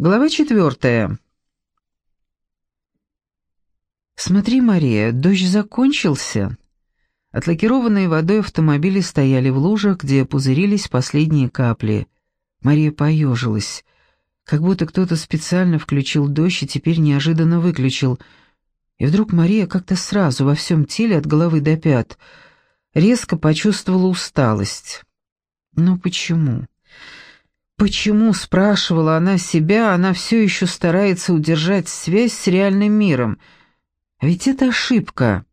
Глава четвертая. «Смотри, Мария, дождь закончился». Отлакированные водой автомобили стояли в лужах, где пузырились последние капли. Мария поежилась, как будто кто-то специально включил дождь и теперь неожиданно выключил. И вдруг Мария как-то сразу во всем теле от головы до пят резко почувствовала усталость. «Ну почему?» Почему, спрашивала она себя, она все еще старается удержать связь с реальным миром? Ведь это ошибка.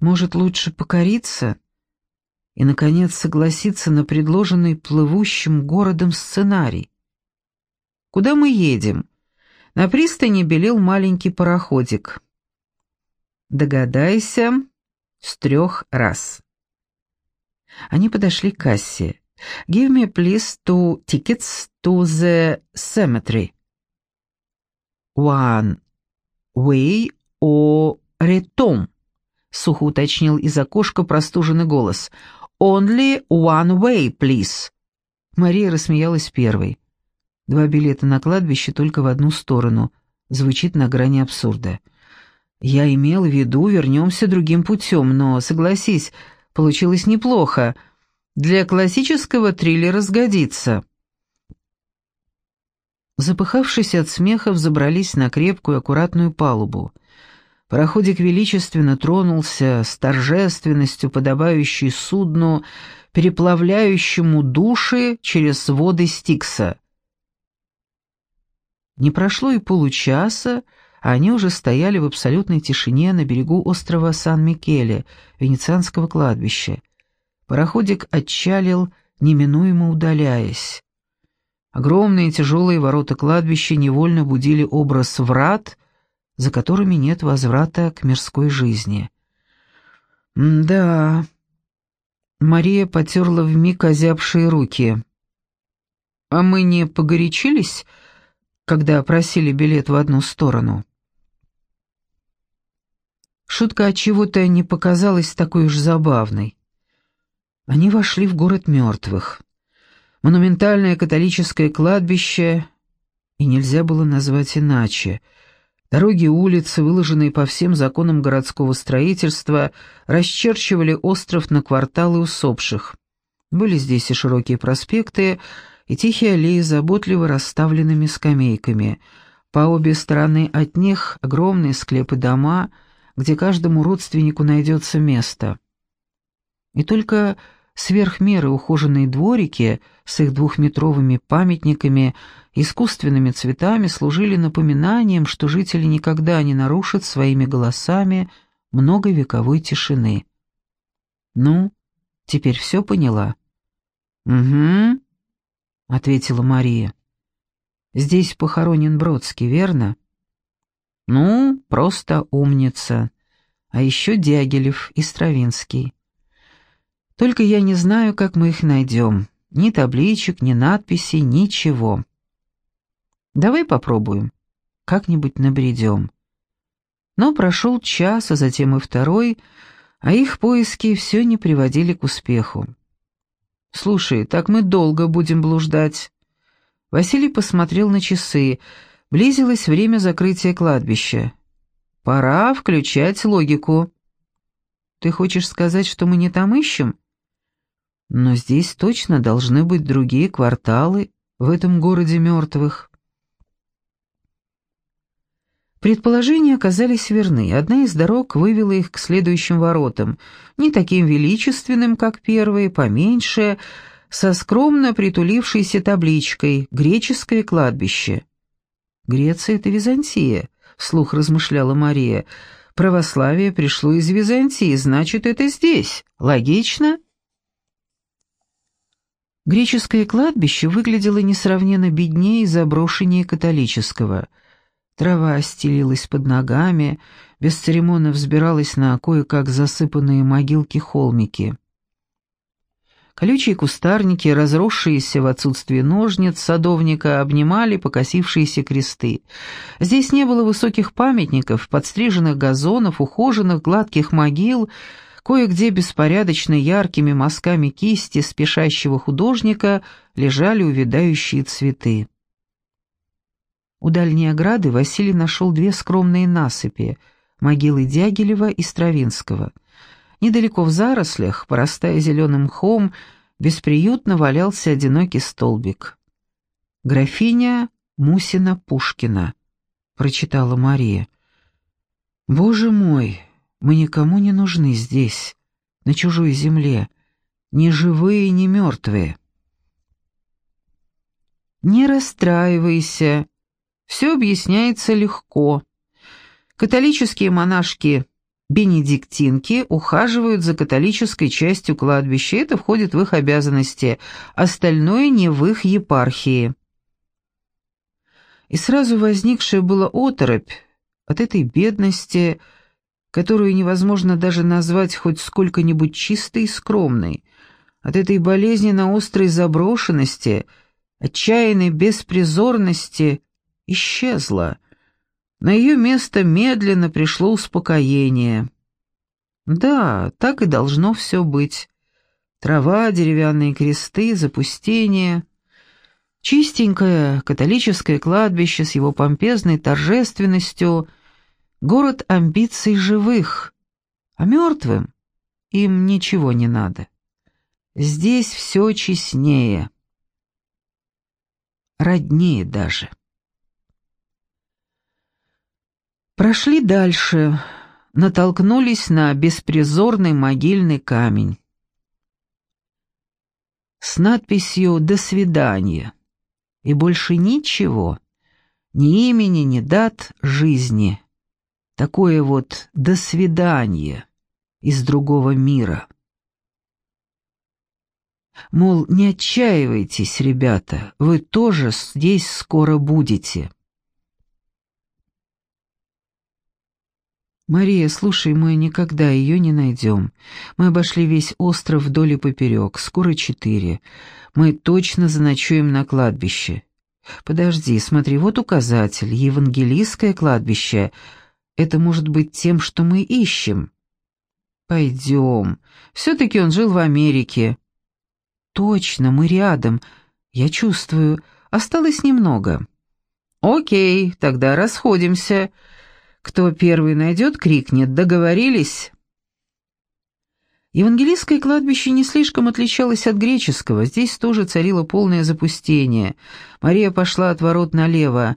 Может, лучше покориться и, наконец, согласиться на предложенный плывущим городом сценарий? Куда мы едем? На пристани белел маленький пароходик. Догадайся с трех раз. Они подошли к кассе. Give me please two tickets to the cemetery. One way or return, сухо уточнил из окошка простуженный голос. Only one way, please. Мария рассмеялась первой. Два билета на кладбище только в одну сторону. Звучит на грани абсурда. Я имел в виду, вернемся другим путем, но, согласись, получилось неплохо. Для классического триллера сгодится. Запыхавшись от смеха, взобрались на крепкую аккуратную палубу. Пароходик величественно тронулся с торжественностью, подобающей судну, переплавляющему души через воды Стикса. Не прошло и получаса, а они уже стояли в абсолютной тишине на берегу острова Сан-Микеле, венецианского кладбища. Пароходик отчалил, неминуемо удаляясь. Огромные тяжелые ворота кладбища невольно будили образ врат, за которыми нет возврата к мирской жизни. «Да...» Мария потерла вмиг озябшие руки. «А мы не погорячились, когда просили билет в одну сторону?» Шутка от чего-то не показалась такой уж забавной. Они вошли в город мертвых. Монументальное католическое кладбище, и нельзя было назвать иначе. Дороги и улицы, выложенные по всем законам городского строительства, расчерчивали остров на кварталы усопших. Были здесь и широкие проспекты, и тихие аллеи заботливо расставленными скамейками. По обе стороны от них огромные склепы дома, где каждому родственнику найдется место. И только сверх меры ухоженные дворики с их двухметровыми памятниками, искусственными цветами служили напоминанием, что жители никогда не нарушат своими голосами многовековой тишины. «Ну, теперь все поняла?» «Угу», — ответила Мария. «Здесь похоронен Бродский, верно?» «Ну, просто умница. А еще Дягилев и Стравинский». Только я не знаю, как мы их найдем. Ни табличек, ни надписей, ничего. Давай попробуем. Как-нибудь набредем. Но прошел час, а затем и второй, а их поиски все не приводили к успеху. «Слушай, так мы долго будем блуждать». Василий посмотрел на часы. Близилось время закрытия кладбища. «Пора включать логику». «Ты хочешь сказать, что мы не там ищем?» Но здесь точно должны быть другие кварталы в этом городе мертвых. Предположения оказались верны. Одна из дорог вывела их к следующим воротам, не таким величественным, как первые, поменьше, со скромно притулившейся табличкой «Греческое кладбище». «Греция — это Византия», — вслух размышляла Мария. «Православие пришло из Византии, значит, это здесь. Логично?» Греческое кладбище выглядело несравненно беднее и заброшеннее католического. Трава стелилась под ногами, бесцеремонно взбиралась на кое-как засыпанные могилки-холмики. Колючие кустарники, разросшиеся в отсутствие ножниц садовника, обнимали покосившиеся кресты. Здесь не было высоких памятников, подстриженных газонов, ухоженных гладких могил — Кое-где беспорядочно яркими мазками кисти спешащего художника лежали увядающие цветы. У дальней ограды Василий нашел две скромные насыпи — могилы Дягилева и Стравинского. Недалеко в зарослях, порастая зеленым мхом, бесприютно валялся одинокий столбик. «Графиня Мусина Пушкина», — прочитала Мария. «Боже мой, мы никому не нужны здесь, на чужой земле, ни живые, ни мертвые». «Не расстраивайся, все объясняется легко. Католические монашки бенедиктинки ухаживают за католической частью кладбища, это входит в их обязанности, остальное не в их епархии. И сразу возникшая была оторопь от этой бедности, которую невозможно даже назвать хоть сколько-нибудь чистой и скромной, от этой болезненно острой заброшенности, отчаянной беспризорности исчезла — на ее место медленно пришло успокоение. Да, так и должно все быть. Трава, деревянные кресты, запустение. Чистенькое католическое кладбище с его помпезной торжественностью, город амбиций живых, а мертвым им ничего не надо. Здесь все честнее, роднее даже. Прошли дальше, натолкнулись на беспризорный могильный камень. С надписью «До свидания» и больше ничего, ни имени, ни дат жизни. Такое вот «До свидания» из другого мира. Мол, не отчаивайтесь, ребята, вы тоже здесь скоро будете. «Мария, слушай, мы никогда ее не найдем. Мы обошли весь остров вдоль и поперек, скоро четыре. Мы точно заночуем на кладбище». «Подожди, смотри, вот указатель, евангелийское кладбище. Это может быть тем, что мы ищем». «Пойдем. Все-таки он жил в Америке». «Точно, мы рядом. Я чувствую. Осталось немного». «Окей, тогда расходимся». Кто первый найдет, крикнет «Договорились!». Евангелийское кладбище не слишком отличалось от греческого, здесь тоже царило полное запустение. Мария пошла от ворот налево.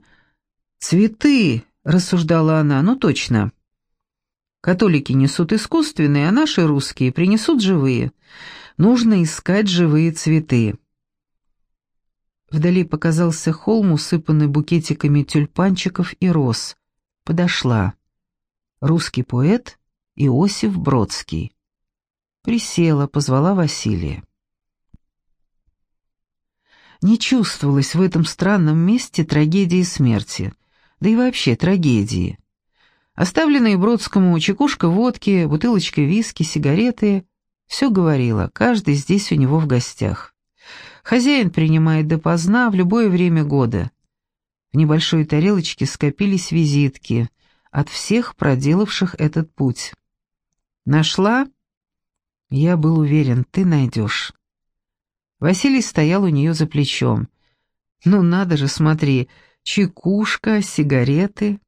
«Цветы!» — рассуждала она, — «ну точно». Католики несут искусственные, а наши русские принесут живые. Нужно искать живые цветы. Вдали показался холм, усыпанный букетиками тюльпанчиков и роз подошла. Русский поэт Иосиф Бродский. Присела, позвала Василия. Не чувствовалось в этом странном месте трагедии смерти, да и вообще трагедии. Оставленные Бродскому чекушка водки, бутылочка виски, сигареты — все говорило, каждый здесь у него в гостях. Хозяин принимает допоздна в любое время года. В небольшой тарелочке скопились визитки от всех проделавших этот путь. «Нашла?» Я был уверен, ты найдешь. Василий стоял у нее за плечом. «Ну надо же, смотри, чекушка, сигареты».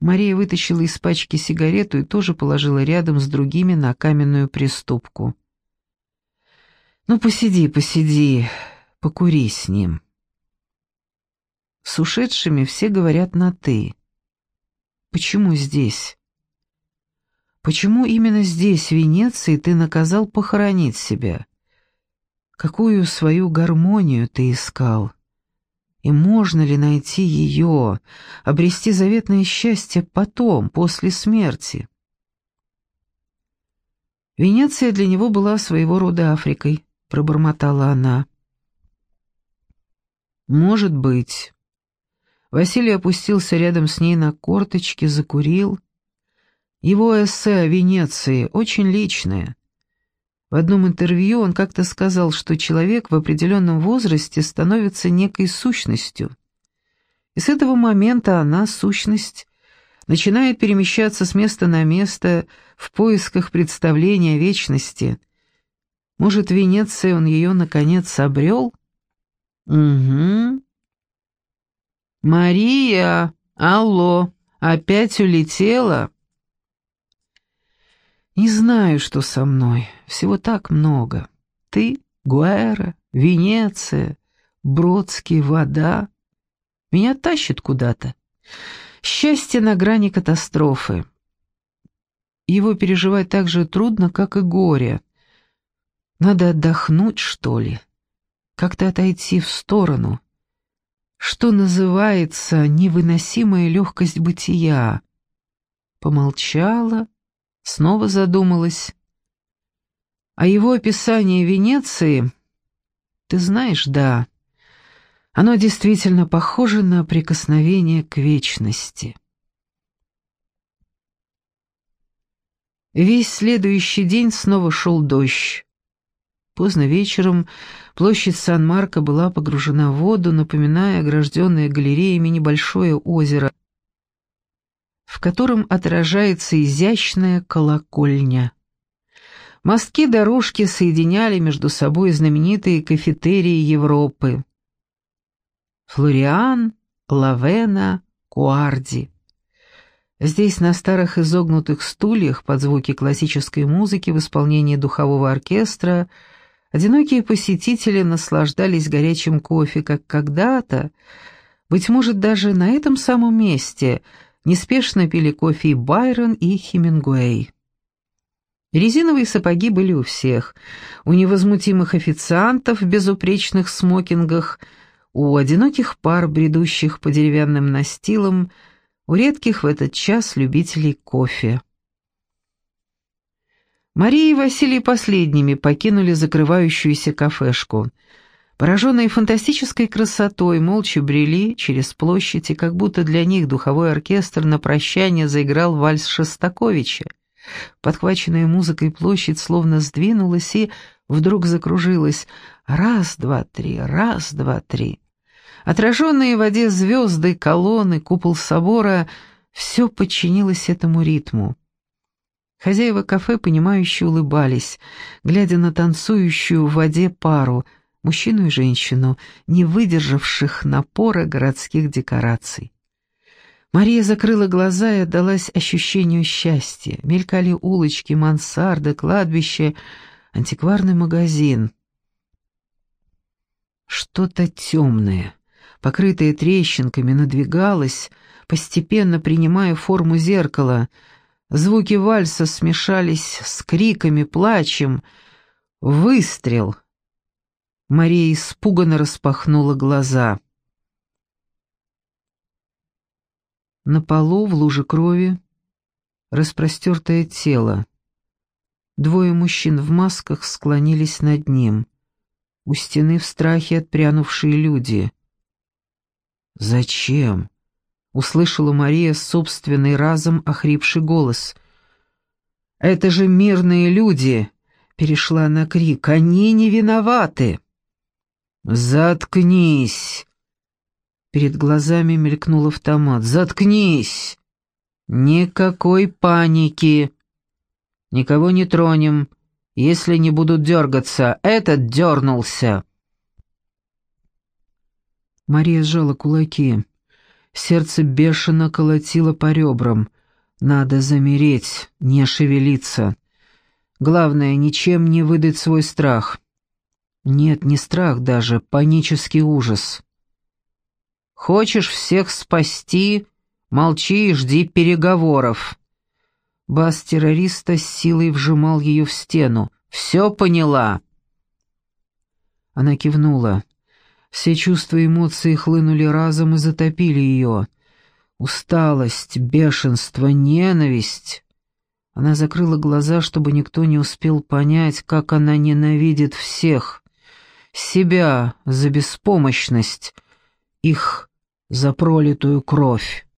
Мария вытащила из пачки сигарету и тоже положила рядом с другими на каменную приступку. «Ну, посиди, посиди, покури с ним». С ушедшими все говорят на «ты». Почему здесь? Почему именно здесь, в Венеции, ты наказал похоронить себя? Какую свою гармонию ты искал? И можно ли найти ее, обрести заветное счастье потом, после смерти? Венеция для него была своего рода Африкой, пробормотала она. Может быть, Василий опустился рядом с ней на корточки, закурил. Его эссе о Венеции очень личное. В одном интервью он как-то сказал, что человек в определенном возрасте становится некой сущностью. И с этого момента она, сущность, начинает перемещаться с места на место в поисках представления вечности. Может, в Венеции он ее, наконец, обрел? Угу. «Мария! Алло! Опять улетела?» «Не знаю, что со мной. Всего так много. Ты, Гуэра, Венеция, Бродский, вода. Меня тащит куда-то. Счастье на грани катастрофы. Его переживать так же трудно, как и горе. Надо отдохнуть, что ли, как-то отойти в сторону. Что называется невыносимая легкость бытия. Помолчала, снова задумалась. А его описание Венеции, ты знаешь, да, оно действительно похоже на прикосновение к вечности. Весь следующий день снова шел дождь. Поздно вечером площадь Сан-Марко была погружена в воду, напоминая огражденное галереями небольшое озеро, в котором отражается изящная колокольня. Мостки дорожки соединяли между собой знаменитые кафетерии Европы. Флориан, Лавена, Куарди. Здесь на старых изогнутых стульях под звуки классической музыки в исполнении духового оркестра одинокие посетители наслаждались горячим кофе, как когда-то, быть может, даже на этом самом месте неспешно пили кофе и Байрон, и Хемингуэй. Резиновые сапоги были у всех, у невозмутимых официантов в безупречных смокингах – у одиноких пар, бредущих по деревянным настилам, у редких в этот час любителей кофе. Мария и Василий последними покинули закрывающуюся кафешку. Пораженные фантастической красотой, молча брели через площадь, и как будто для них духовой оркестр на прощание заиграл вальс Шостаковича. Подхваченная музыкой площадь словно сдвинулась и вдруг закружилась. Раз, два, три, раз, два, три. Отраженные в воде звезды, колонны, купол собора — все подчинилось этому ритму. Хозяева кафе, понимающе улыбались, глядя на танцующую в воде пару, мужчину и женщину, не выдержавших напора городских декораций. Мария закрыла глаза и отдалась ощущению счастья. Мелькали улочки, мансарды, кладбище, антикварный магазин. Что-то темное, покрытое трещинками, надвигалось, постепенно принимая форму зеркала. Звуки вальса смешались с криками, плачем. Выстрел. Мария испуганно распахнула глаза. На полу в луже крови распростертое тело. Двое мужчин в масках склонились над ним. У стены в страхе отпрянувшие люди. «Зачем?» — услышала Мария собственный разом охрипший голос. «Это же мирные люди!» — перешла на крик. «Они не виноваты!» «Заткнись!» Перед глазами мелькнул автомат. «Заткнись! Никакой паники! Никого не тронем, если не будут дергаться. Этот дернулся!» Мария сжала кулаки. Сердце бешено колотило по ребрам. Надо замереть, не шевелиться. Главное, ничем не выдать свой страх. Нет, не страх даже, панический ужас. Хочешь всех спасти? Молчи и жди переговоров. Бас террориста с силой вжимал ее в стену. «Все поняла?» Она кивнула. Все чувства и эмоции хлынули разом и затопили ее. Усталость, бешенство, ненависть. Она закрыла глаза, чтобы никто не успел понять, как она ненавидит всех. Себя за беспомощность, их за пролитую кровь.